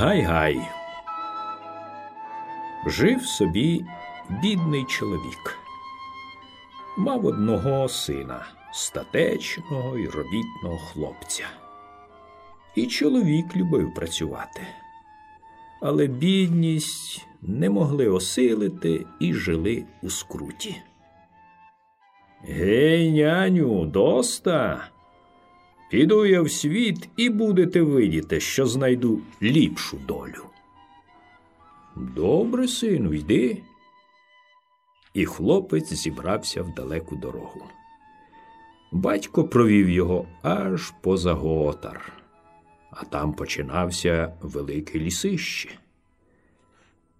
Гай-гай. Жив собі бідний чоловік. Мав одного сина, статечного і робітного хлопця. І чоловік любив працювати. Але бідність не могли осилити і жили у скруті. Гей, няню, доста. Піду я в світ і будете видіти, що знайду ліпшу долю. Добре, сину, йди. І хлопець зібрався в далеку дорогу. Батько провів його аж поза готар, а там починався велике лісище.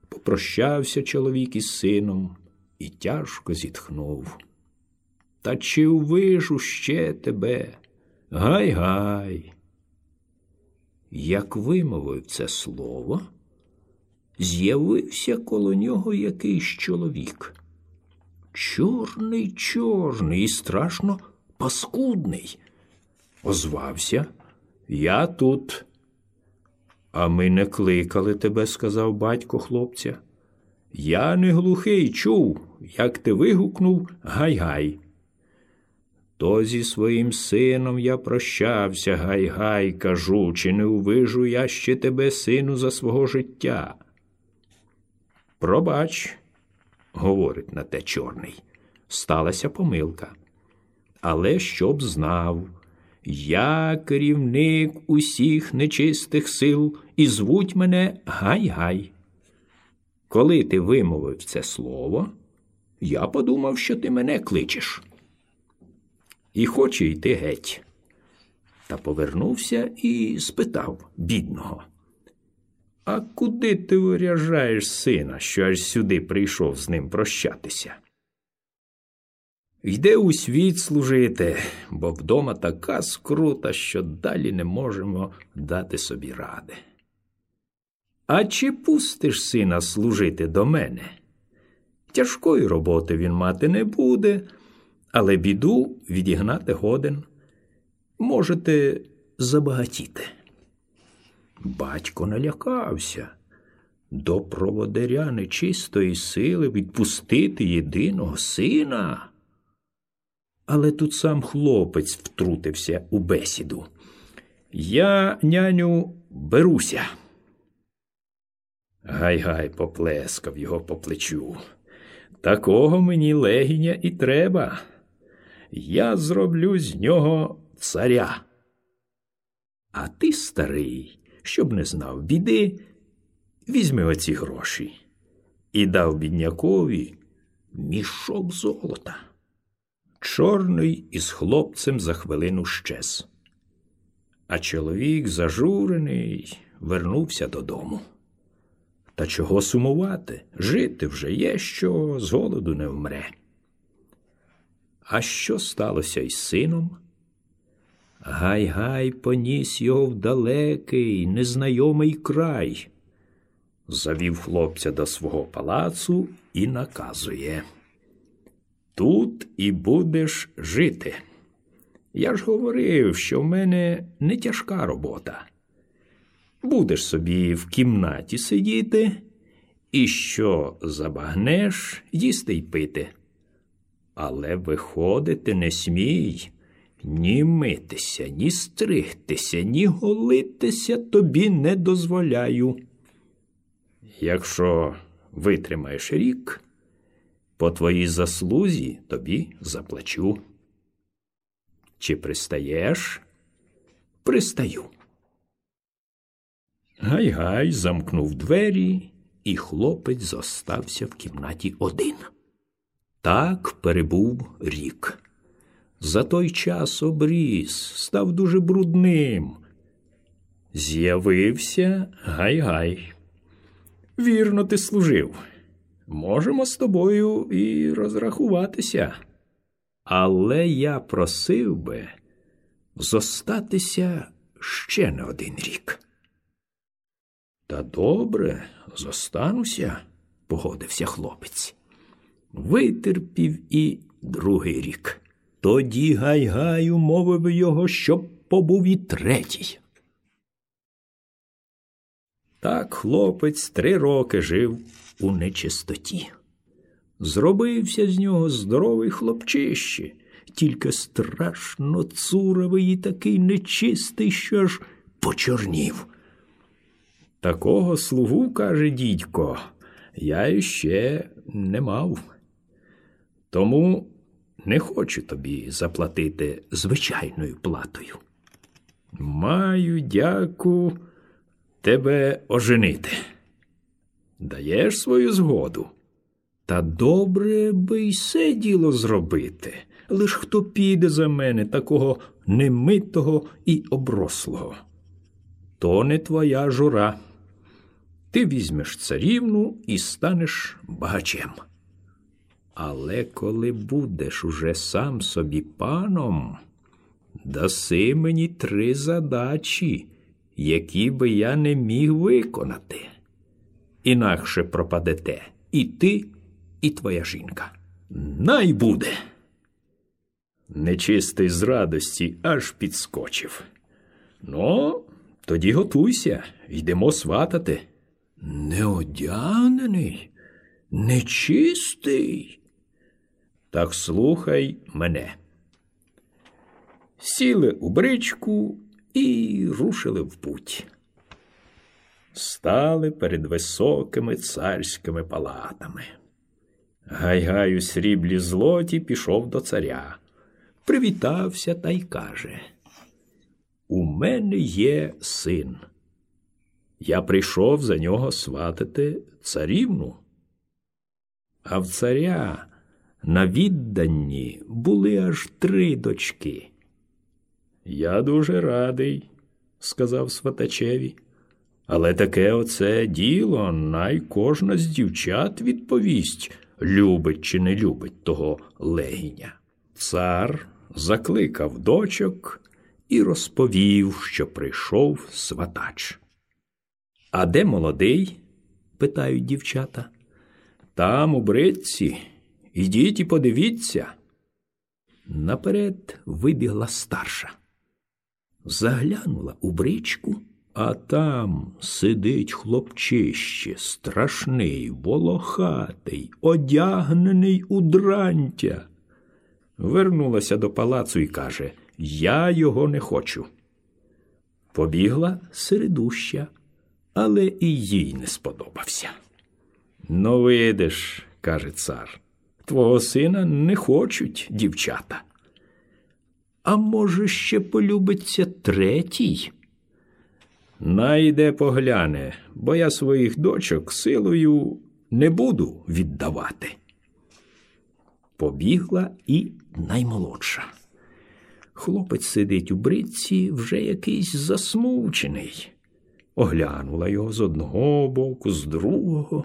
Попрощався чоловік із сином і тяжко зітхнув. Та чи увижу ще тебе? Гай-гай. Як вимовив це слово, з'явився коло нього якийсь чоловік. Чорний, чорний і страшно паскудний. Озвався Я тут. А ми не кликали тебе, сказав батько хлопця. Я не глухий чув, як ти вигукнув гай-гай. То зі своїм сином я прощався, гай-гай, кажу, чи не увижу я ще тебе, сину, за свого життя. Пробач, говорить на те чорний, сталася помилка. Але щоб знав, я керівник усіх нечистих сил, і звуть мене Гай-Гай. Коли ти вимовив це слово, я подумав, що ти мене кличеш і хоче йти геть. Та повернувся і спитав бідного. А куди ти виряжаєш сина, що аж сюди прийшов з ним прощатися? Йде у світ служити, бо вдома така скрута, що далі не можемо дати собі ради. А чи пустиш сина служити до мене? Тяжкої роботи він мати не буде, але біду відігнати годен. Можете забагатіти. Батько налякався до проводаря нечистої сили відпустити єдиного сина. Але тут сам хлопець втрутився у бесіду. Я, няню, беруся. Гай-гай поплескав його по плечу. Такого мені легіня і треба я зроблю з нього царя. А ти, старий, щоб не знав біди, візьми оці гроші і дав біднякові мішок золота. Чорний із хлопцем за хвилину щез. А чоловік, зажурений, вернувся додому. Та чого сумувати? Жити вже є, що з голоду не вмре. А що сталося із сином? Гай-гай поніс його в далекий, незнайомий край, завів хлопця до свого палацу і наказує. Тут і будеш жити. Я ж говорив, що в мене не тяжка робота. Будеш собі в кімнаті сидіти, і що забагнеш, їсти й пити але виходити не смій. Ні митися, ні стригтися, ні голитися тобі не дозволяю. Якщо витримаєш рік, по твоїй заслузі тобі заплачу. Чи пристаєш? Пристаю. Гай-гай замкнув двері, і хлопець зостався в кімнаті один. Так перебув рік. За той час обріс, став дуже брудним. З'явився гай-гай. Вірно, ти служив. Можемо з тобою і розрахуватися. Але я просив би зостатися ще не один рік. Та добре, зостануся, погодився хлопець витерпів і другий рік. Тоді гай-гай умовив його, щоб побув і третій. Так хлопець три роки жив у нечистоті. Зробився з нього здоровий хлопчище, тільки страшно цуровий і такий нечистий, що аж почорнів. Такого слугу, каже дідько, я іще не мав. Тому не хочу тобі заплатити звичайною платою. Маю дяку тебе оженити. Даєш свою згоду. Та добре би й все діло зробити. Лиш хто піде за мене такого немитого і оброслого. То не твоя жура. Ти візьмеш царівну і станеш багачем. Але коли будеш уже сам собі паном, даси мені три задачі, які би я не міг виконати. Інакше пропадете і ти, і твоя жінка. Най буде. Нечистий з радості аж підскочив. Ну, тоді готуйся, йдемо сватати. Неодягнений, нечистий. Так слухай мене. Сіли у бричку і рушили в путь. Стали перед високими царськими палатами. Гай-гай у сріблі злоті пішов до царя, привітався та й каже: У мене є син. Я прийшов за нього сватати царівну. А в царя на відданні були аж три дочки. Я дуже радий, сказав сватачеві. Але таке оце діло най кожна з дівчат відповість, любить чи не любить того легіня. Цар закликав дочок і розповів, що прийшов сватач. А де молодий? питають дівчата. Там, у бритці, ідіть і подивіться. Наперед вибігла старша. Заглянула у бричку, а там сидить хлопчище, страшний, волохатий, одягнений у дрантя. Вернулася до палацу і каже Я його не хочу. Побігла середуща, але і їй не сподобався. Ну, видиш, каже цар, твого сина не хочуть дівчата. А може, ще полюбиться третій? Найде погляне, бо я своїх дочок силою не буду віддавати. Побігла і наймолодша. Хлопець сидить у бритці вже якийсь засмучений. Оглянула його з одного боку, з другого.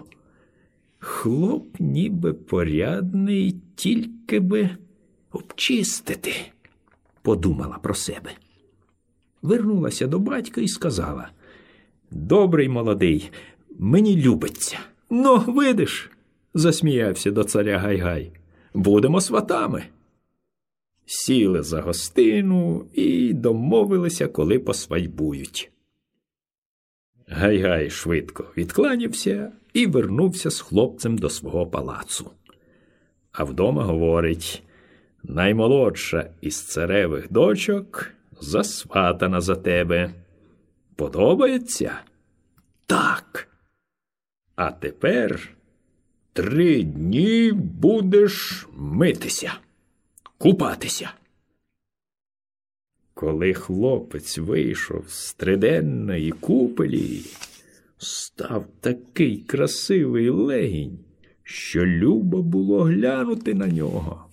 Хлоп ніби порядний, тільки би обчистити, подумала про себе. Вернулася до батька і сказала Добрий молодий, мені любиться. Ну, видиш, засміявся до царя Гайгай. Будемо сватами. Сіли за гостину і домовилися, коли посвайбують. Гай-гай швидко відкланявся і вернувся з хлопцем до свого палацу. А вдома говорить наймолодша із царевих дочок засватана за тебе. Подобається? Так. А тепер три дні будеш митися, купатися. Коли хлопець вийшов з триденної купелі, став такий красивий легінь, що любо було глянути на нього.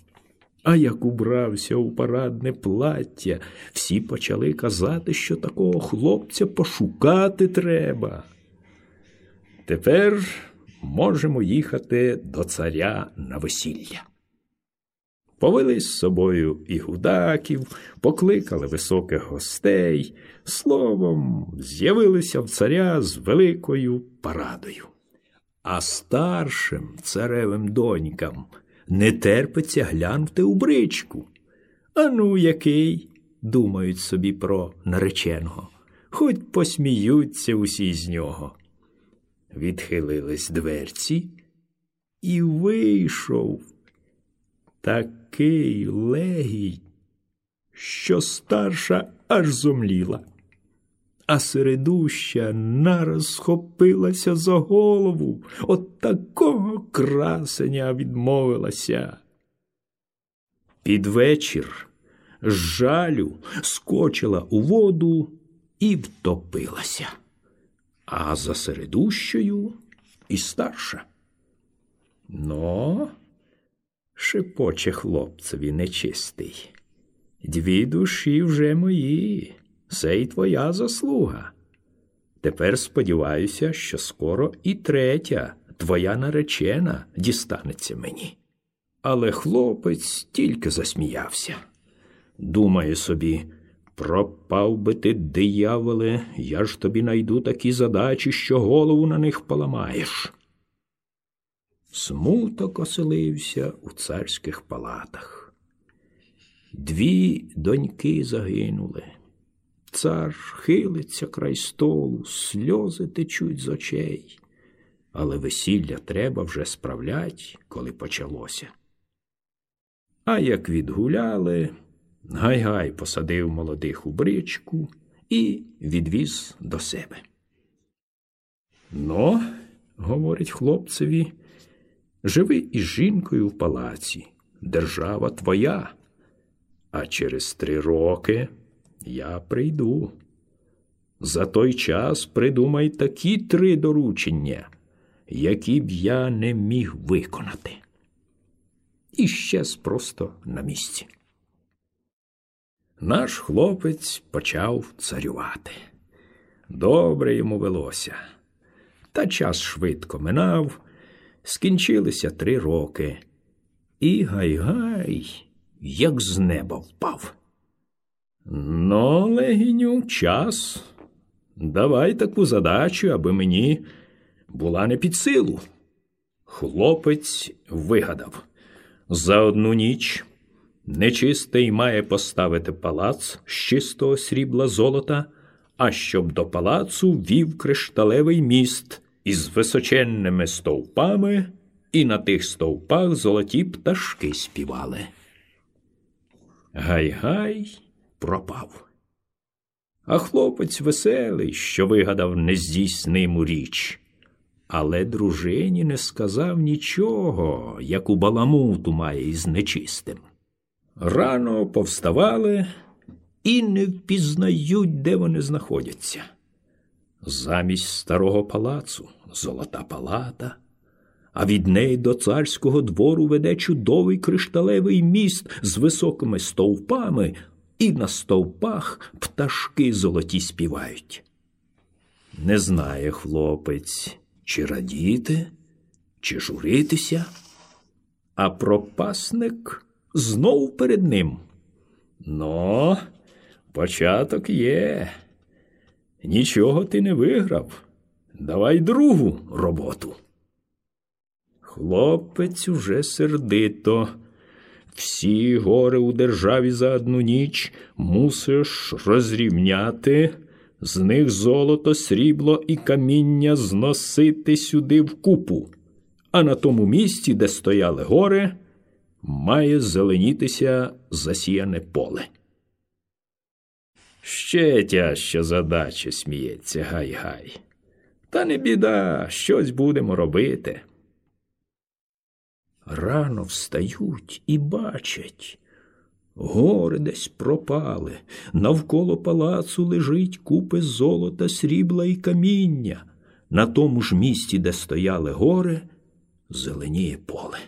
А як убрався у парадне плаття, всі почали казати, що такого хлопця пошукати треба. Тепер можемо їхати до царя на весілля. Повели з собою і гудаків, покликали високих гостей, словом, з'явилися в царя з великою парадою. А старшим царевим донькам не терпиться глянути у бричку. А ну, який, думають собі про нареченого, хоч посміються усі з нього. відхилились дверці, і вийшов такий легій, що старша аж зомліла, а середуща нараз схопилася за голову, от такого красення відмовилася. Під вечір з жалю скочила у воду і втопилася, а за середущою і старша. Но шепоче хлопцеві нечистий. Дві душі вже мої, це й твоя заслуга. Тепер сподіваюся, що скоро і третя, твоя наречена, дістанеться мені. Але хлопець тільки засміявся. Думає собі, пропав би ти, дияволе, я ж тобі найду такі задачі, що голову на них поламаєш. Смуток оселився у царських палатах. Дві доньки загинули. Цар хилиться край столу, сльози течуть з очей, але весілля треба вже справлять, коли почалося. А як відгуляли, Гай-гай посадив молодих у бричку і відвіз до себе. Ну, говорить хлопцеві, живи із жінкою в палаці, держава твоя, а через три роки я прийду. За той час придумай такі три доручення, які б я не міг виконати. І щез просто на місці. Наш хлопець почав царювати. Добре йому велося. Та час швидко минав, скінчилися три роки, і гай-гай, як з неба впав. Ну, легіню, час. Давай таку задачу, аби мені була не під силу. Хлопець вигадав за одну ніч. Нечистий має поставити палац з чистого срібла золота, а щоб до палацу вів кришталевий міст із височенними стовпами, і на тих стовпах золоті пташки співали. Гай-гай пропав. А хлопець веселий, що вигадав нездійсниму річ, але дружині не сказав нічого, яку баламуту має із нечистим. Рано повставали і не впізнають, де вони знаходяться. Замість старого палацу золота палата, а від неї до царського двору веде чудовий кришталевий міст з високими стовпами, і на стовпах пташки золоті співають. Не знає хлопець, чи радіти, чи журитися, а пропасник знов перед ним. Ну, початок є. Нічого ти не виграв. Давай другу роботу. Хлопець уже сердито. Всі гори у державі за одну ніч мусиш розрівняти, з них золото, срібло і каміння зносити сюди в купу, а на тому місці, де стояли гори, має зеленітися засіяне поле. Ще тяжча задача, сміється, гай-гай. Та не біда, щось будемо робити. Рано встають і бачать. Гори десь пропали, навколо палацу лежить купи золота, срібла і каміння. На тому ж місці, де стояли гори, зеленіє поле.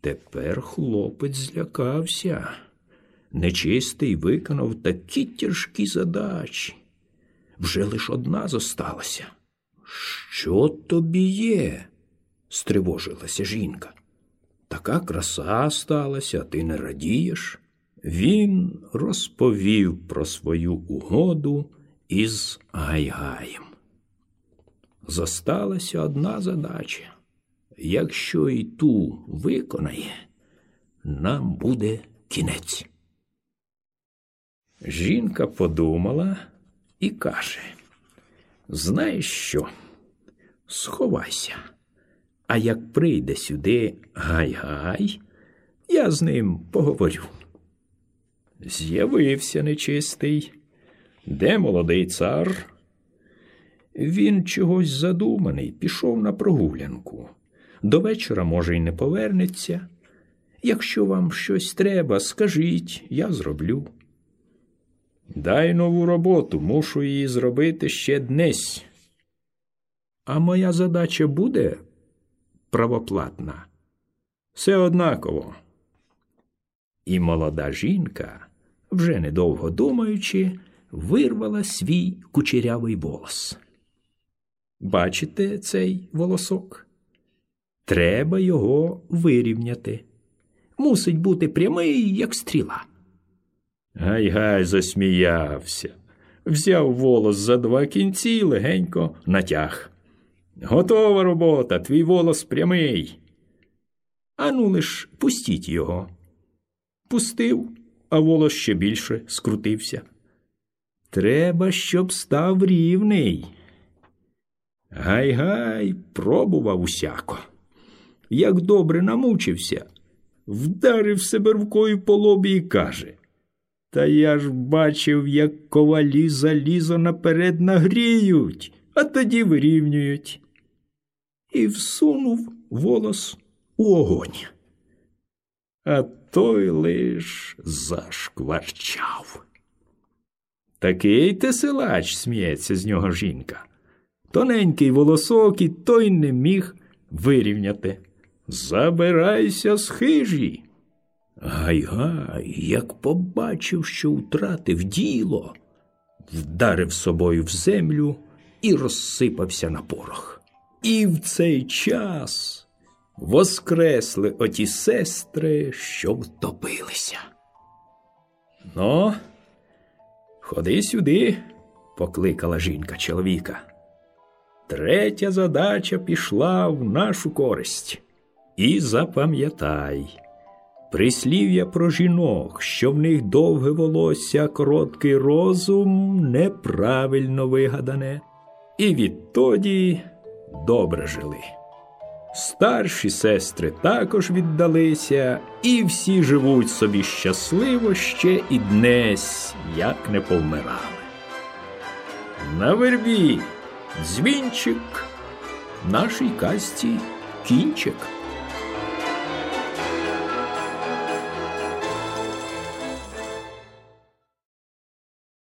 Тепер хлопець злякався. Нечистий виконав такі тяжкі задачі. Вже лиш одна зосталася. Що тобі є? стривожилася жінка. Така краса сталася, ти не радієш. Він розповів про свою угоду із Гайгаєм. Зосталася одна задача. Якщо і ту виконає, нам буде кінець. Жінка подумала і каже: Знаєш що? сховайся. А як прийде сюди гай-гай, я з ним поговорю. З'явився нечистий. Де молодий цар? Він чогось задуманий, пішов на прогулянку. До вечора, може, й не повернеться. Якщо вам щось треба, скажіть, я зроблю. Дай нову роботу, мушу її зробити ще днесь. А моя задача буде правоплатна. Все однаково. І молода жінка, вже недовго думаючи, вирвала свій кучерявий волос. Бачите цей волосок? Треба його вирівняти. Мусить бути прямий, як стріла. Гай-гай засміявся, взяв волос за два кінці і легенько натяг. Готова робота, твій волос прямий. Ану лиш пустіть його. Пустив, а волос ще більше скрутився. Треба, щоб став рівний. Гай-гай, пробував усяко. Як добре намучився, вдарив себе рукою по лобі і каже Та я ж бачив, як ковалі залізо наперед нагріють, а тоді вирівнюють. І всунув волос у огонь. А той лиш зашкварчав. Такий ти силач, сміється з нього жінка. Тоненький волосок і той не міг вирівняти. Забирайся з хижі. Гай-гай, як побачив, що втратив діло, вдарив собою в землю і розсипався на порох. І в цей час воскресли оті сестри, що втопилися. Ну, ходи сюди, покликала жінка чоловіка. Третя задача пішла в нашу користь. І запам'ятай, прислів'я про жінок, що в них довге волосся, короткий розум, неправильно вигадане, і відтоді добре жили. Старші сестри також віддалися, і всі живуть собі щасливо ще і днесь, як не повмирали. На вербі дзвінчик, нашій касті кінчик.